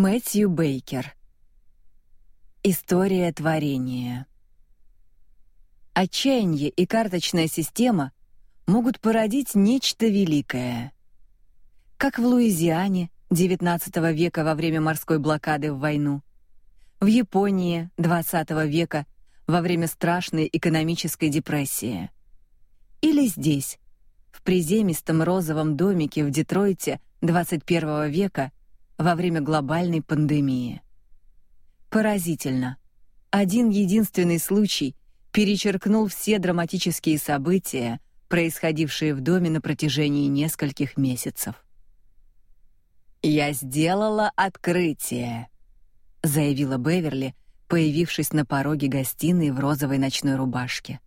Мэтью Бейкер. История творения. Отчаяние и карточная система могут породить нечто великое. Как в Луизиане XIX века во время морской блокады в войну, в Японии XX века во время страшной экономической депрессии. Или здесь, в приземистом розовом домике в Детройте XXI века во время глобальной пандемии. Поразительно. Один единственный случай перечеркнул все драматические события, происходившие в доме на протяжении нескольких месяцев. Я сделала открытие, заявила Беверли, появившись на пороге гостиной в розовой ночной рубашке.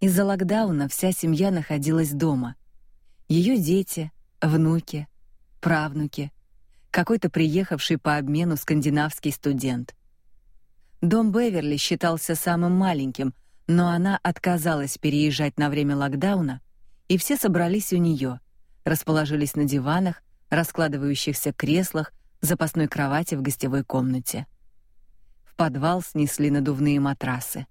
Из-за локдауна вся семья находилась дома. Ее дети, внуки, правнуки, какой-то приехавший по обмену скандинавский студент. Дом Беверли считался самым маленьким, но она отказалась переезжать на время локдауна, и все собрались у нее, расположились на диванах, раскладывающихся креслах, запасной кровати в гостевой комнате. В подвал снесли надувные матрасы.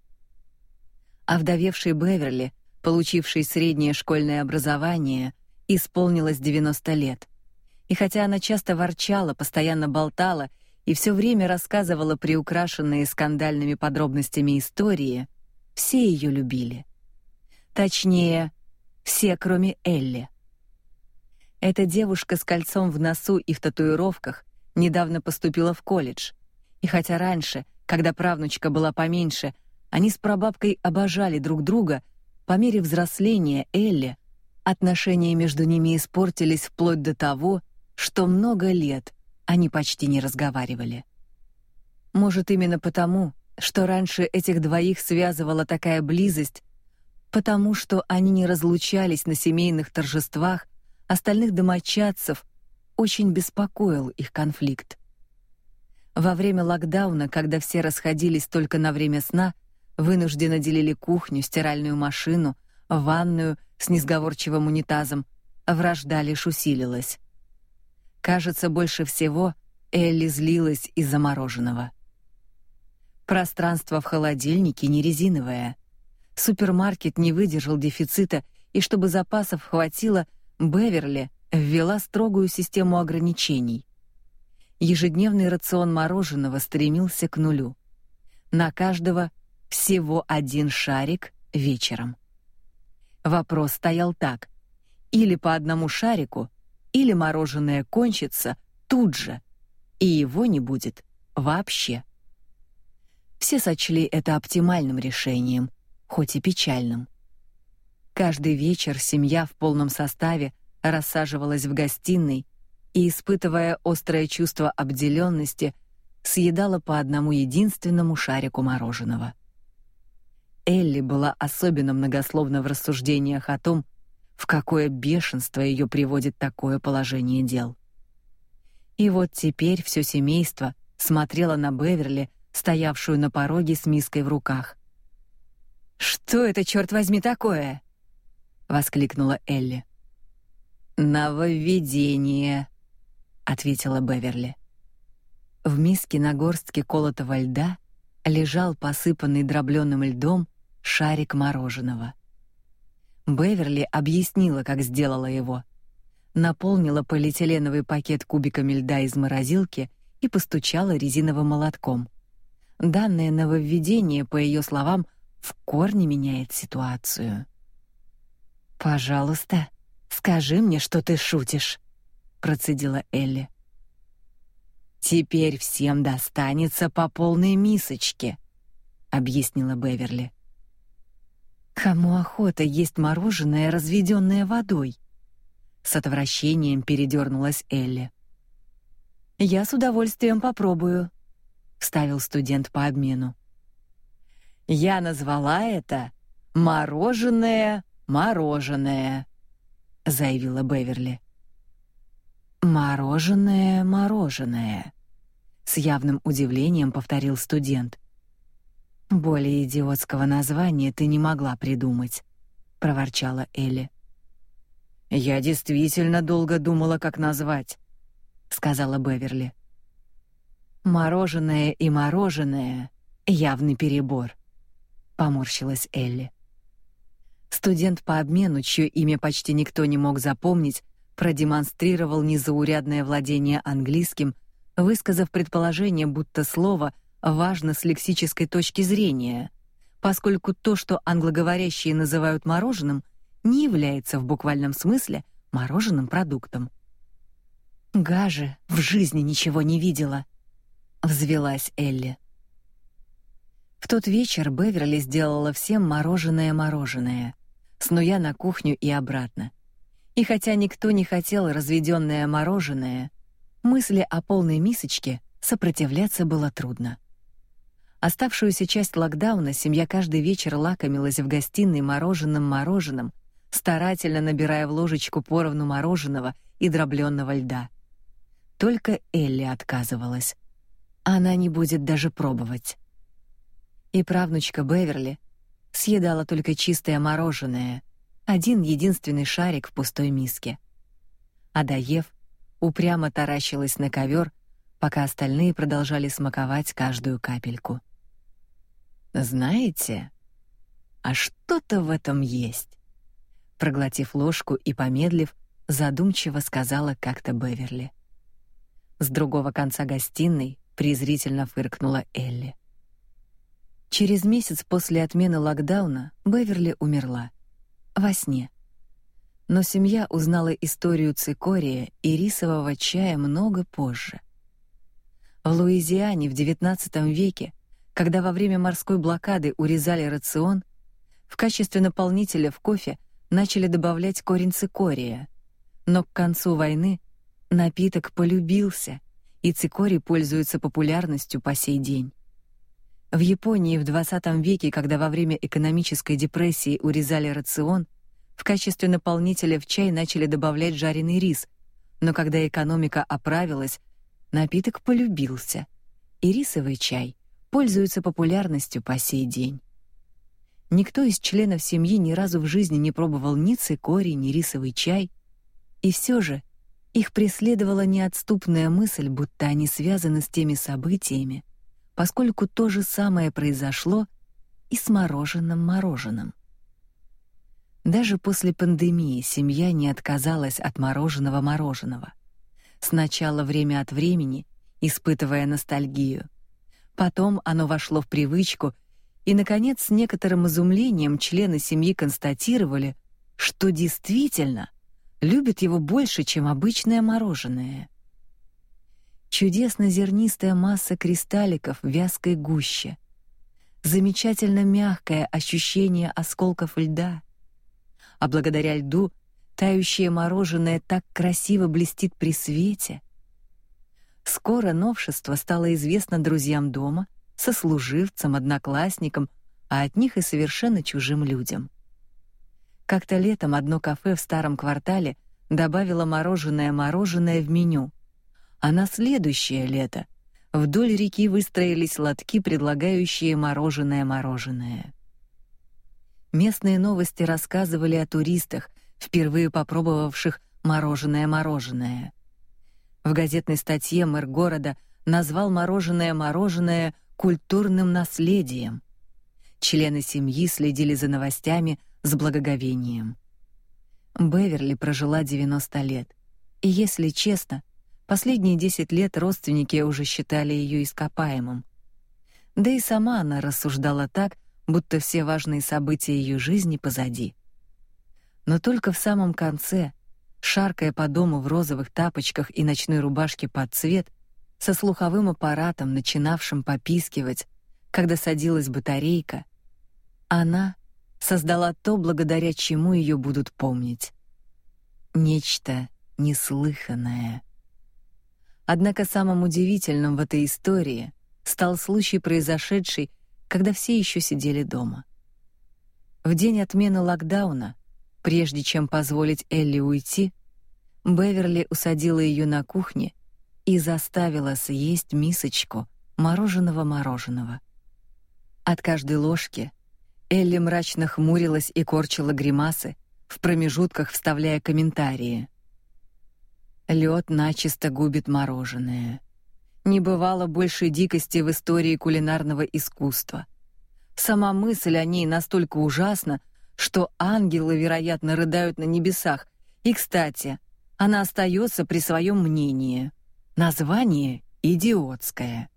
Вдовевшей Беверли, получившей среднее школьное образование, исполнилось 90 лет. И хотя она часто ворчала, постоянно болтала и все время рассказывала приукрашенные скандальными подробностями истории, все ее любили. Точнее, все, кроме Элли. Эта девушка с кольцом в носу и в татуировках недавно поступила в колледж. И хотя раньше, когда правнучка была поменьше, они с прабабкой обожали друг друга, по мере взросления Элли отношения между ними испортились вплоть до того, что много лет они почти не разговаривали. Может, именно потому, что раньше этих двоих связывала такая близость, потому что они не разлучались на семейных торжествах, остальных домочадцев очень беспокоил их конфликт. Во время локдауна, когда все расходились только на время сна, вынужденно делили кухню, стиральную машину, ванную с несговорчивым унитазом, вражда лишь усилилась. Кажется, больше всего Элли злилась из-за мороженого. Пространство в холодильнике не резиновое. Супермаркет не выдержал дефицита, и чтобы запасов хватило, Беверли ввела строгую систему ограничений. Ежедневный рацион мороженого стремился к нулю. На каждого всего один шарик вечером. Вопрос стоял так: или по одному шарику, или мороженое кончится тут же, и его не будет вообще. Все сочли это оптимальным решением, хоть и печальным. Каждый вечер семья в полном составе рассаживалась в гостиной и, испытывая острое чувство обделенности, съедала по одному единственному шарику мороженого. Элли была особенно многословна в рассуждениях о том, в какое бешенство ее приводит такое положение дел. И вот теперь все семейство смотрело на Беверли, стоявшую на пороге с миской в руках. Что это черт возьми такое? воскликнула Элли. Нововведение, ответила Беверли. В миске на горстке колотого льда лежал посыпанный дробленым льдом шарик мороженого. Беверли объяснила, как сделала его. Наполнила полиэтиленовый пакет кубиками льда из морозилки и постучала резиновым молотком. Данное нововведение, по ее словам, в корне меняет ситуацию. Пожалуйста, скажи мне, что ты шутишь, процедила Элли. Теперь всем достанется по полной мисочке, объяснила Беверли. Кому охота есть мороженое, разведенное водой? С отвращением передернулась Элли. Я с удовольствием попробую, вставил студент по обмену. Я назвала это мороженое, мороженое, заявила Беверли. Мороженое, мороженое, с явным удивлением повторил студент. Более идиотского названия ты не могла придумать, проворчала Элли. Я действительно долго думала, как назвать, сказала Беверли. Мороженое и мороженое явный перебор, поморщилась Элли. Студент по обмену, чье имя почти никто не мог запомнить, продемонстрировал незаурядное владение английским, высказав предположение, будто слово важно с лексической точки зрения, поскольку то, что англоговорящие называют мороженым, не является в буквальном смысле мороженым продуктом. Гаже в жизни ничего не видела, взвилась Элли. В тот вечер Беверли сделала всем мороженое-мороженое, снуя на кухню и обратно. И хотя никто не хотел разведённое мороженое, мысли о полной мисочке сопротивляться было трудно. Оставшуюся часть локдауна семья каждый вечер лакомилась в гостиной мороженым-мороженым, старательно набирая в ложечку поровну мороженого и дроблённого льда. Только Элли отказывалась. Она не будет даже пробовать. И правнучка Беверли съедала только чистое мороженое, один единственный шарик в пустой миске. А доев, упрямо таращилась на ковер, пока остальные продолжали смаковать каждую капельку. Знаете, а что-то в этом есть. Проглотив ложку и помедлив, задумчиво сказала как-то Беверли. С другого конца гостиной презрительно фыркнула Элли. Через месяц после отмены локдауна Беверли умерла во сне. Но семья узнала историю цикория и рисового чая много позже. В Луизиане в XIX веке когда во время морской блокады урезали рацион, в качестве наполнителя в кофе начали добавлять корень цикория. Но к концу войны напиток полюбился, и цикорий пользуется популярностью по сей день. В Японии в 20 веке, когда во время экономической депрессии урезали рацион, в качестве наполнителя в чай начали добавлять жареный рис, но когда экономика оправилась, напиток полюбился, и рисовый чай пользуются популярностью по сей день. Никто из членов семьи ни разу в жизни не пробовал ни цикорий, ни рисовый чай, и все же их преследовала неотступная мысль, будто они связаны с теми событиями, поскольку то же самое произошло и с мороженым мороженым. Даже после пандемии семья не отказалась от мороженого мороженого. Сначала время от времени, испытывая ностальгию, Потом оно вошло в привычку, и наконец с некоторым изумлением члены семьи констатировали, что действительно любят его больше, чем обычное мороженое. Чудесно зернистая масса кристалликов в вязкой гуще. Замечательно мягкое ощущение осколков льда. А благодаря льду тающее мороженое так красиво блестит при свете — Скоро новшество стало известно друзьям дома, сослуживцам, одноклассникам, а от них и совершенно чужим людям. Как-то летом одно кафе в старом квартале добавило мороженое-мороженое в меню, а на следующее лето вдоль реки выстроились лотки, предлагающие мороженое-мороженое. Местные новости рассказывали о туристах, впервые попробовавших мороженое-мороженое. В газетной статье мэр города назвал мороженое мороженое культурным наследием. Члены семьи следили за новостями с благоговением. Беверли прожила 90 лет. И если честно, последние 10 лет родственники уже считали ее ископаемым. Да и сама она рассуждала так, будто все важные события ее жизни позади. Но только в самом конце, шаркая по дому в розовых тапочках и ночной рубашке под цвет, со слуховым аппаратом, начинавшим попискивать, когда садилась батарейка, она создала то, благодаря чему ее будут помнить. Нечто неслыханное. Однако самым удивительным в этой истории стал случай, произошедший, когда все еще сидели дома. В день отмены локдауна Прежде чем позволить Элли уйти, Беверли усадила ее на кухне и заставила съесть мисочку мороженого-мороженого. От каждой ложки Элли мрачно хмурилась и корчила гримасы, в промежутках вставляя комментарии. Лед начисто губит мороженое. Не бывало больше дикости в истории кулинарного искусства. Сама мысль о ней настолько ужасна, что ангелы, вероятно, рыдают на небесах. И, кстати, она остается при своем мнении. Название идиотское.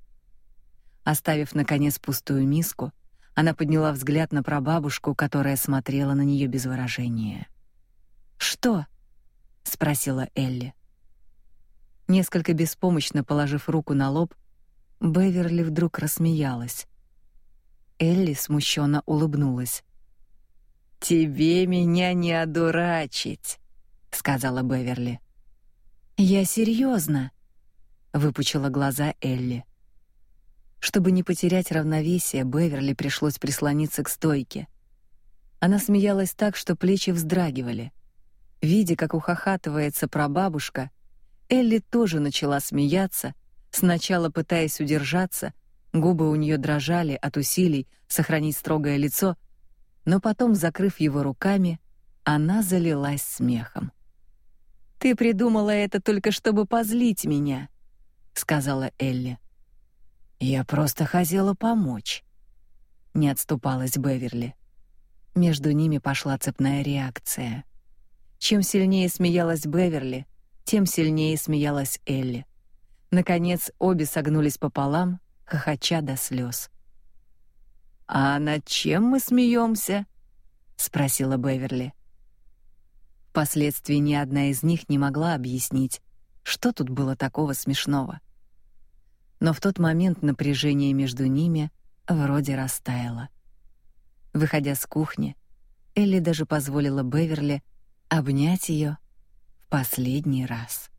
Оставив наконец пустую миску, она подняла взгляд на прабабушку, которая смотрела на нее без выражения. "Что?" спросила Элли. Несколько беспомощно положив руку на лоб, Беверли вдруг рассмеялась. Элли смущенно улыбнулась. Тебе меня не одурачить, сказала Беверли. Я серьезно, выпучила глаза Элли. Чтобы не потерять равновесие, Беверли пришлось прислониться к стойке. Она смеялась так, что плечи вздрагивали. Видя, как ухахатывается прабабушка, Элли тоже начала смеяться, сначала пытаясь удержаться, губы у нее дрожали от усилий сохранить строгое лицо, но потом, закрыв его руками, она залилась смехом. Ты придумала это только чтобы позлить меня, сказала Элли. Я просто хотела помочь. Не отступалась Беверли. Между ними пошла цепная реакция. Чем сильнее смеялась Беверли, тем сильнее смеялась Элли. Наконец обе согнулись пополам, хохоча до слез. А над чем мы смеемся? спросила Беверли. Впоследствии ни одна из них не могла объяснить, что тут было такого смешного но в тот момент напряжение между ними вроде растаяло. Выходя с кухни, Элли даже позволила Беверли обнять ее в последний раз.